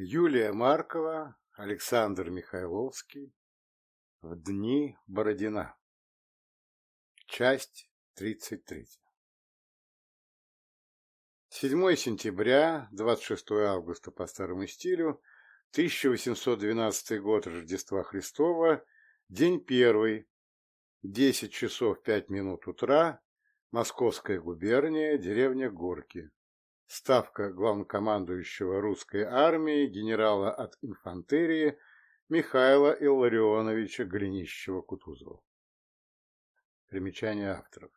Юлия Маркова, Александр Михайловский. В дни Бородина. Часть 33. 7 сентября, 26 августа по старому стилю, 1812 год Рождества Христова, день первый, 10 часов 5 минут утра, Московская губерния, деревня Горки. Ставка главнокомандующего русской армии генерала от инфантерии Михаила Илларионовича Голенищева-Кутузова. Примечание авторов.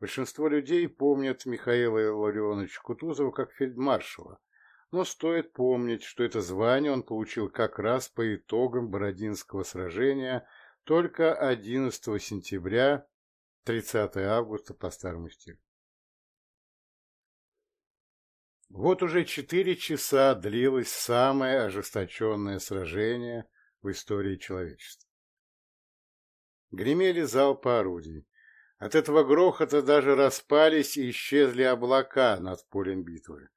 Большинство людей помнят Михаила Илларионовича Кутузова как фельдмаршала, но стоит помнить, что это звание он получил как раз по итогам Бородинского сражения только 11 сентября 30 августа по старому стилю. Вот уже четыре часа длилось самое ожесточенное сражение в истории человечества. Гремели залпы орудий. От этого грохота даже распались и исчезли облака над полем битвы.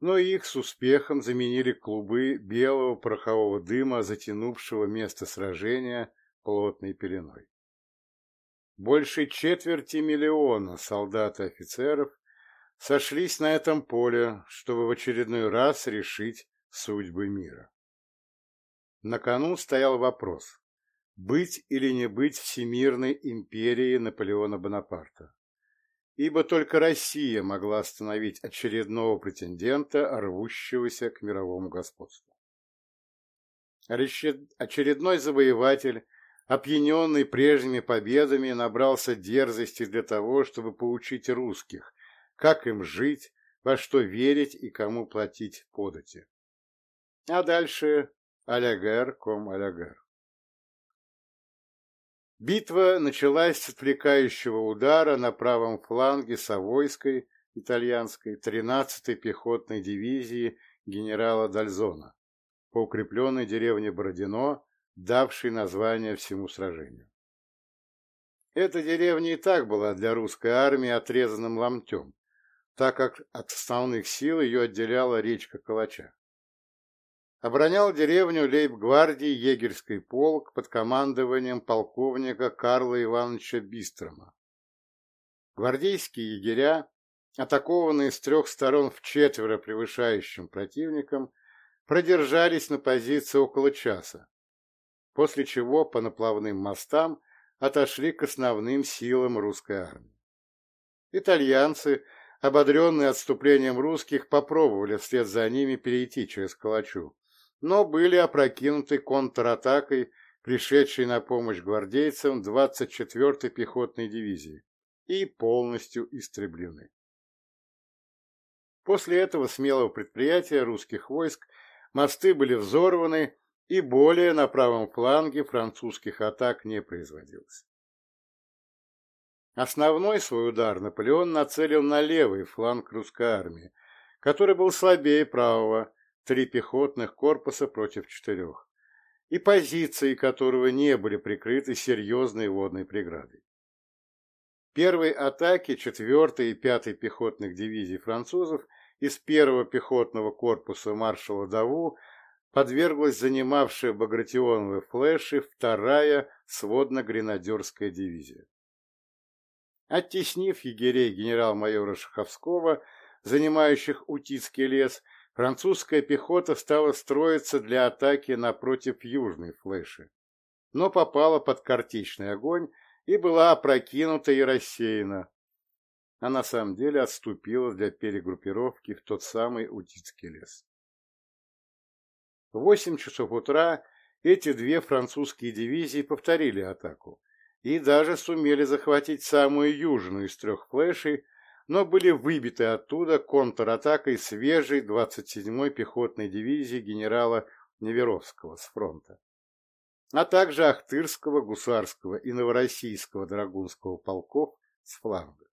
Но их с успехом заменили клубы белого порохового дыма, затянувшего место сражения плотной пеленой. Больше четверти миллиона солдат и офицеров сошлись на этом поле, чтобы в очередной раз решить судьбы мира. На кону стоял вопрос, быть или не быть всемирной империей Наполеона Бонапарта. Ибо только Россия могла остановить очередного претендента, рвущегося к мировому господству. Очередной завоеватель, опьяненный прежними победами, набрался дерзости для того, чтобы поучить русских, как им жить, во что верить и кому платить подати. А дальше алягер ком алягер. Битва началась с отвлекающего удара на правом фланге Савойской, итальянской, 13-й пехотной дивизии генерала Дальзона по укрепленной деревне Бородино, давшей название всему сражению. Эта деревня и так была для русской армии отрезанным ломтем, так как от основных сил ее отделяла речка Калача. Оборонял деревню лейб-гвардии егерский полк под командованием полковника Карла Ивановича Бистрома. Гвардейские егеря, атакованные с трех сторон в четверо превышающим противником, продержались на позиции около часа, после чего по наплавным мостам отошли к основным силам русской армии. Итальянцы – ободренные отступлением русских, попробовали вслед за ними перейти через Калачу, но были опрокинуты контратакой, пришедшей на помощь гвардейцам 24-й пехотной дивизии, и полностью истреблены. После этого смелого предприятия русских войск мосты были взорваны, и более на правом фланге французских атак не производилось. Основной свой удар Наполеон нацелил на левый фланг русской армии, который был слабее правого, три пехотных корпуса против четырех, и позиции которого не были прикрыты серьезной водной преградой. Первой атаке 4-й и 5-й пехотных дивизий французов из первого пехотного корпуса маршала Даву подверглась занимавшая Багратионовы флеши вторая сводно-гренадерская дивизия. Оттеснив егерей генерал-майора Шаховского, занимающих Утицкий лес, французская пехота стала строиться для атаки напротив южной флеши, но попала под картечный огонь и была опрокинута и рассеяна, а на самом деле отступила для перегруппировки в тот самый Утицкий лес. В восемь часов утра эти две французские дивизии повторили атаку, и даже сумели захватить самую южную из трех флешей, но были выбиты оттуда контратакой свежей 27-й пехотной дивизии генерала Неверовского с фронта, а также Ахтырского, Гусарского и Новороссийского драгунского полков с фланга.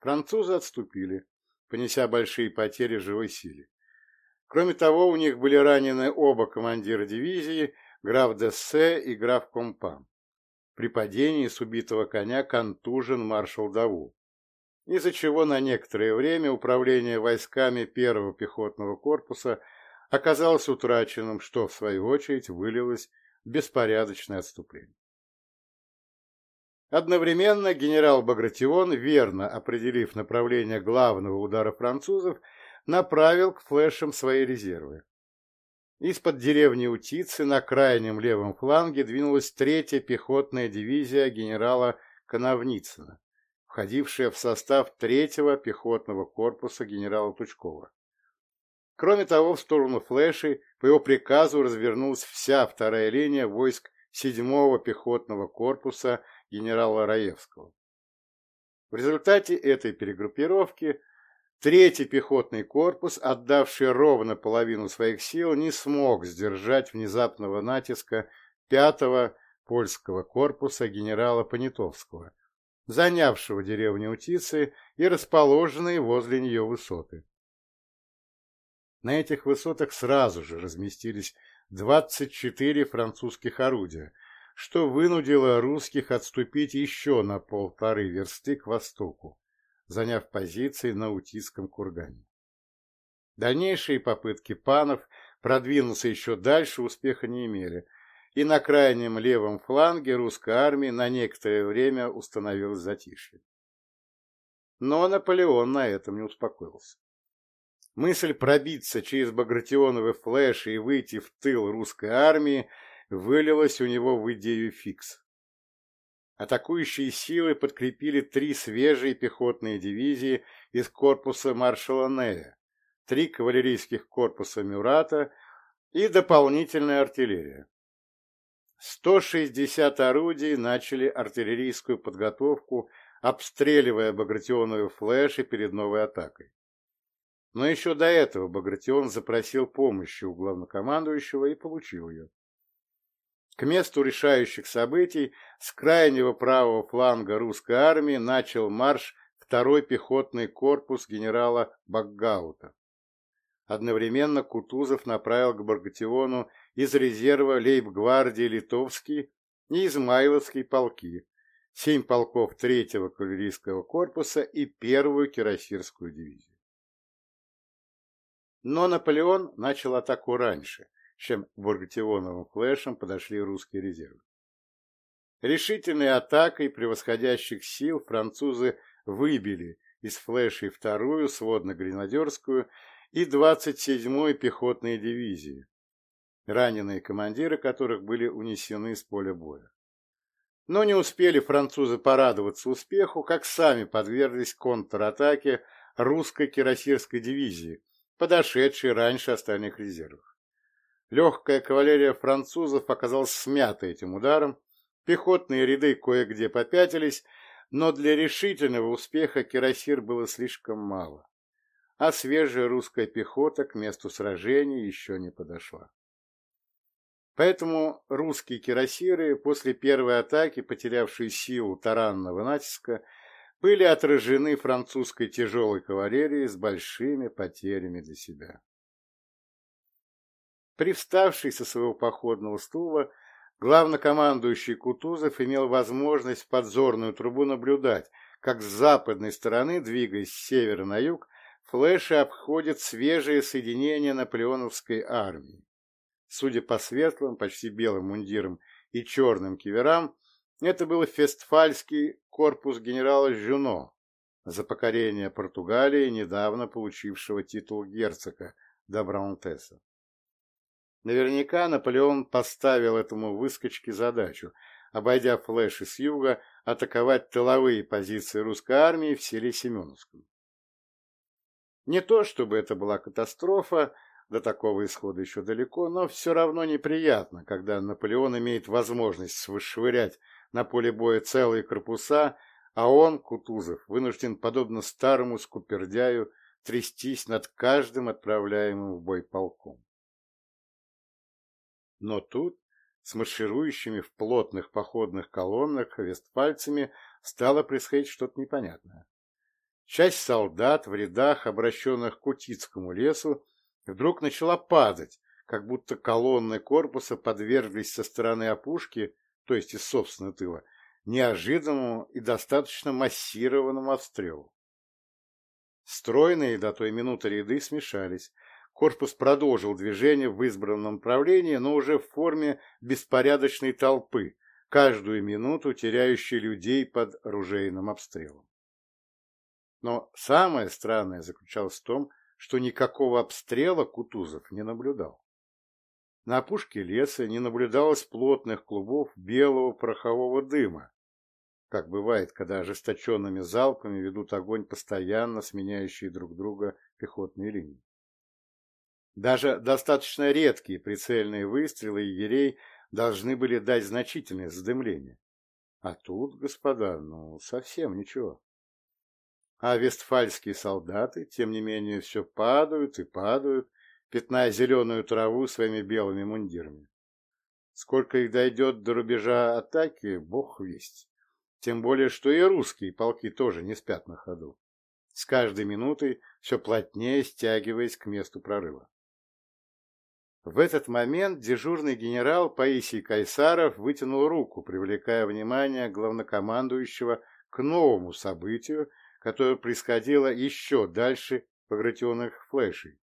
Французы отступили, понеся большие потери живой силе. Кроме того, у них были ранены оба командира дивизии – граф Дессе и граф Компан. При падении с убитого коня контужен маршал Даву. из-за чего на некоторое время управление войсками первого пехотного корпуса оказалось утраченным, что, в свою очередь, вылилось в беспорядочное отступление. Одновременно генерал Багратион, верно определив направление главного удара французов, направил к флешам свои резервы. Из-под деревни Утицы на крайнем левом фланге двинулась третья пехотная дивизия генерала Коновницына, входившая в состав третьего пехотного корпуса генерала Тучкова. Кроме того, в сторону флешей по его приказу развернулась вся вторая линия войск седьмого пехотного корпуса генерала Раевского. В результате этой перегруппировки третий пехотный корпус, отдавший ровно половину своих сил, не смог сдержать внезапного натиска пятого польского корпуса генерала Понятовского, занявшего деревню Утицы и расположенные возле нее высоты. На этих высотах сразу же разместились 24 французских орудия, что вынудило русских отступить еще на полторы версты к востоку, заняв позиции на Утиском кургане. Дальнейшие попытки панов продвинуться еще дальше успеха не имели, и на крайнем левом фланге русской армии на некоторое время установилось затишье. Но Наполеон на этом не успокоился. Мысль пробиться через Багратионовы флеши и выйти в тыл русской армии вылилось у него в идею фикс. Атакующие силы подкрепили три свежие пехотные дивизии из корпуса маршала Нея, три кавалерийских корпуса Мюрата и дополнительная артиллерия. 160 орудий начали артиллерийскую подготовку, обстреливая Багратионовы флеши перед новой атакой. Но еще до этого Багратион запросил помощи у главнокомандующего и получил ее. К месту решающих событий с крайнего правого фланга русской армии начал марш второй пехотный корпус генерала Баггаута. Одновременно Кутузов направил к Баргатиону из резерва лейб-гвардии Литовский и Измайловский полки, семь полков третьего кавалерийского корпуса и первую кирасирскую дивизию. Но Наполеон начал атаку раньше – чем к Бургатионовым флешам подошли русские резервы. Решительной атакой превосходящих сил французы выбили из флешей вторую сводно-гренадерскую и 27-ю пехотные дивизии, раненые командиры которых были унесены с поля боя. Но не успели французы порадоваться успеху, как сами подверглись контратаке русской кирасирской дивизии, подошедшей раньше остальных резервов. Легкая кавалерия французов оказалась смята этим ударом, пехотные ряды кое-где попятились, но для решительного успеха кирасир было слишком мало, а свежая русская пехота к месту сражения еще не подошла. Поэтому русские кирасиры, после первой атаки, потерявшие силу таранного натиска, были отражены французской тяжелой кавалерией с большими потерями для себя. Привставший со своего походного стула, главнокомандующий Кутузов имел возможность в подзорную трубу наблюдать, как с западной стороны, двигаясь с севера на юг, флеши обходят свежие соединения наполеоновской армии. Судя по светлым, почти белым мундирам и черным киверам, это был фестфальский корпус генерала Жюно за покорение Португалии, недавно получившего титул герцога Добраунтеса. Наверняка Наполеон поставил этому выскочке задачу, обойдя флеши с юга, атаковать тыловые позиции русской армии в селе Семеновском. Не то чтобы это была катастрофа, до такого исхода еще далеко, но все равно неприятно, когда Наполеон имеет возможность вышвырять на поле боя целые корпуса, а он, Кутузов, вынужден, подобно старому скупердяю, трястись над каждым отправляемым в бой полком. Но тут с марширующими в плотных походных колоннах вестфальцами стало происходить что-то непонятное. Часть солдат в рядах, обращенных к Кутицкому лесу, вдруг начала падать, как будто колонны корпуса подверглись со стороны опушки, то есть из собственного тыла, неожиданному и достаточно массированному обстрелу. Стройные до той минуты ряды смешались. Корпус продолжил движение в избранном направлении, но уже в форме беспорядочной толпы, каждую минуту теряющей людей под ружейным обстрелом. Но самое странное заключалось в том, что никакого обстрела Кутузов не наблюдал. На опушке леса не наблюдалось плотных клубов белого порохового дыма, как бывает, когда ожесточенными залпами ведут огонь постоянно сменяющие друг друга пехотные линии. Даже достаточно редкие прицельные выстрелы егерей должны были дать значительное задымление. А тут, господа, ну, совсем ничего. А вестфальские солдаты, тем не менее, все падают и падают, пятная зеленую траву своими белыми мундирами. Сколько их дойдет до рубежа атаки, бог весть. Тем более, что и русские полки тоже не спят на ходу. С каждой минутой все плотнее стягиваясь к месту прорыва. В этот момент дежурный генерал Паисий Кайсаров вытянул руку, привлекая внимание главнокомандующего к новому событию, которое происходило еще дальше погратионных флешей.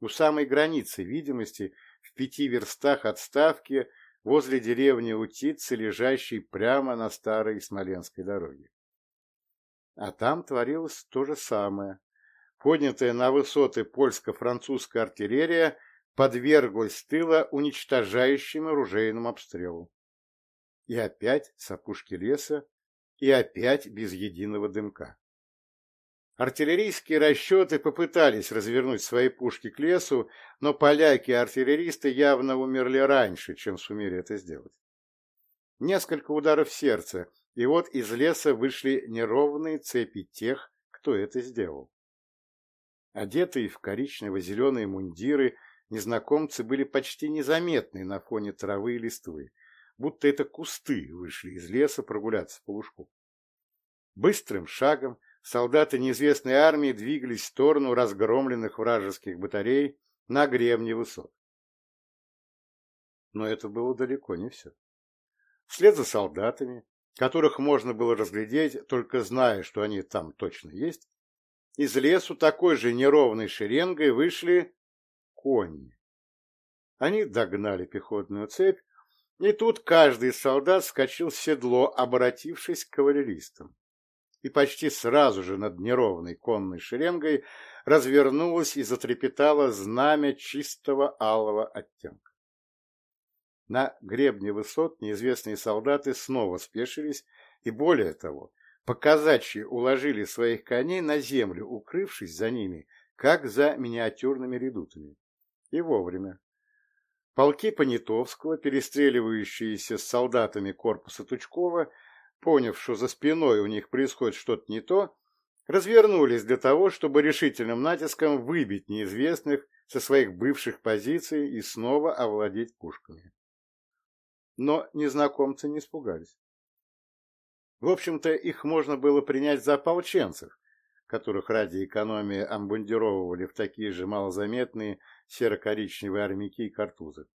У самой границы видимости, в пяти верстах от ставки, возле деревни Утицы, лежащей прямо на старой Смоленской дороге. А там творилось то же самое. Поднятая на высоты польско-французская артиллерия подверглась тыла уничтожающему оружейному обстрелу. И опять с опушки леса, и опять без единого дымка. Артиллерийские расчеты попытались развернуть свои пушки к лесу, но поляки и артиллеристы явно умерли раньше, чем сумели это сделать. Несколько ударов сердца, и вот из леса вышли неровные цепи тех, кто это сделал. Одетые в коричнево-зеленые мундиры, незнакомцы были почти незаметны на фоне травы и листвы, будто это кусты вышли из леса прогуляться по лужку. Быстрым шагом солдаты неизвестной армии двигались в сторону разгромленных вражеских батарей на гребне высот. Но это было далеко не все. Вслед за солдатами, которых можно было разглядеть, только зная, что они там точно есть, из лесу такой же неровной шеренгой вышли кони. Они догнали пехотную цепь, и тут каждый солдат скочил в седло, обратившись к кавалеристам. И почти сразу же над неровной конной шеренгой развернулось и затрепетало знамя чистого алого оттенка. На гребне высот неизвестные солдаты снова спешились и, более того, показачьи уложили своих коней на землю, укрывшись за ними, как за миниатюрными редутами. И вовремя. Полки Понятовского, перестреливающиеся с солдатами корпуса Тучкова, поняв, что за спиной у них происходит что-то не то, развернулись для того, чтобы решительным натиском выбить неизвестных со своих бывших позиций и снова овладеть пушками. Но незнакомцы не испугались. В общем-то, их можно было принять за ополченцев, которых ради экономии амбундировывали в такие же малозаметные серо-коричневые армяки и картузы.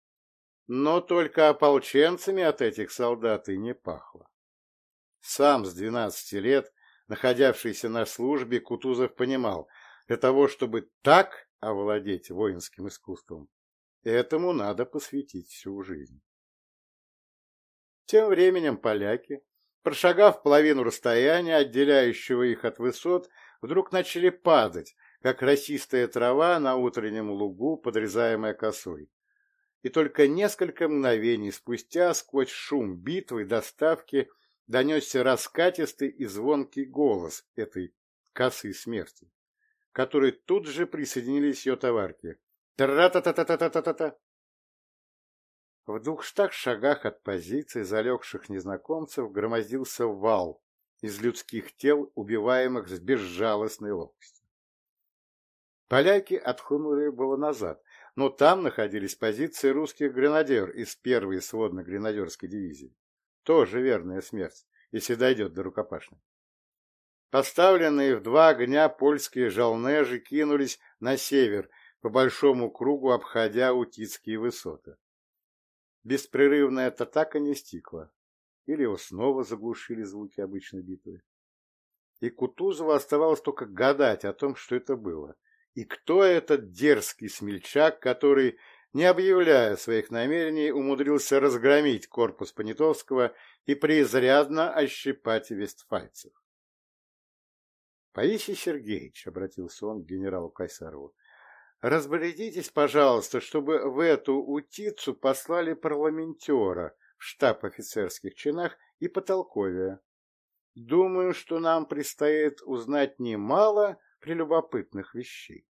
Но только ополченцами от этих солдат и не пахло. Сам с двенадцати лет, находявшийся на службе, Кутузов понимал, для того, чтобы так овладеть воинским искусством, этому надо посвятить всю жизнь. Тем временем поляки, прошагав половину расстояния, отделяющего их от высот, вдруг начали падать, как росистая трава на утреннем лугу, подрезаемая косой. И только несколько мгновений спустя, сквозь шум битвы, доставки, донесся раскатистый и звонкий голос этой косы смерти, которой тут же присоединились ее товарки. Тра-та-та-та-та-та-та-та! В двухстах шагах от позиции залегших незнакомцев громоздился вал из людских тел, убиваемых с безжалостной ловкостью. Поляки отхлынули было назад, но там находились позиции русских гренадер из первой сводно-гренадерской дивизии. Тоже верная смерть, если дойдет до рукопашной. Поставленные в два огня польские жалнежи кинулись на север, по большому кругу обходя Утицкие высоты. Беспрерывная атака не стихла, или его снова заглушили звуки обычной битвы. и Кутузову оставалось только гадать о том, что это было. И кто этот дерзкий смельчак, который, не объявляя своих намерений, умудрился разгромить корпус Понятовского и преизрядно ощипать вестфальцев? Паисий Сергеевич, — обратился он к генералу Кайсарову, — разбредитесь, пожалуйста, чтобы в эту утицу послали парламентера в штаб офицерских чинах и потолковия. Думаю, что нам предстоит узнать немало прелюбопытных вещей.